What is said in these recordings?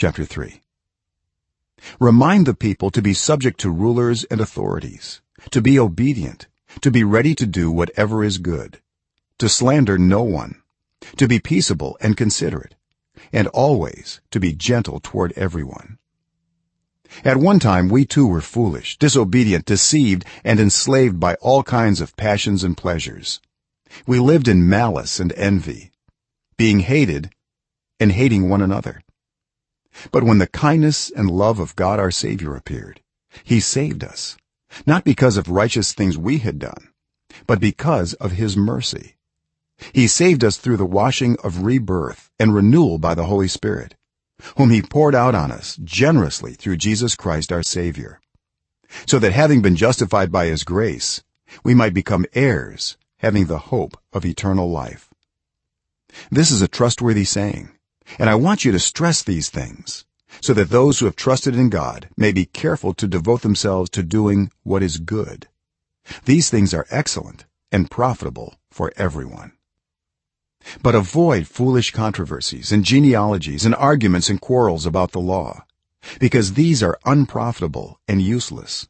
chapter 3 remind the people to be subject to rulers and authorities to be obedient to be ready to do whatever is good to slander no one to be peaceable and considerate and always to be gentle toward everyone. At one time we too were foolish disobedient deceived and enslaved by all kinds of passions and pleasures. We lived in malice and envy being hated and hating one another but when the kindness and love of god our savior appeared he saved us not because of righteous things we had done but because of his mercy. He saved us through the washing of rebirth and renewal by the holy spirit whom he poured out on us generously through Jesus Christ our savior so that having been justified by his grace we might become heirs having the hope of eternal life. This is a trustworthy saying and i want you to stress these things so that those who have trusted in god may be careful to devote themselves to doing what is good. These things are excellent and profitable for everyone. But avoid foolish controversies and genealogies and arguments and quarrels about the law because these are unprofitable and useless.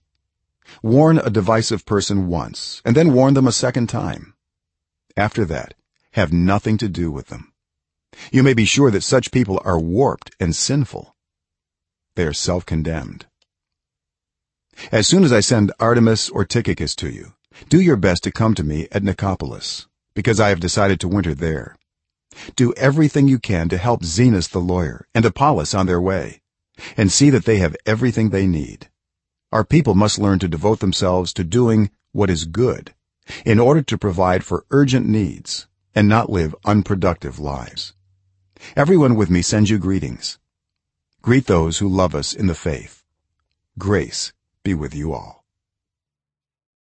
Warn a divisive person once and then warn them a second time. After that have nothing to do with them you may be sure that such people are warped and sinful. They are self-condemned. As soon as i send artemas or tychicus to you do your best to come to me at nicopolis because i have decided to winter there. Do everything you can to help zenas the lawyer and apollos on their way and see that they have everything they need. Our people must learn to devote themselves to doing what is good in order to provide for urgent needs and not live unproductive lives everyone with me sends you greetings. Greet those who love us in the faith. Grace be with you all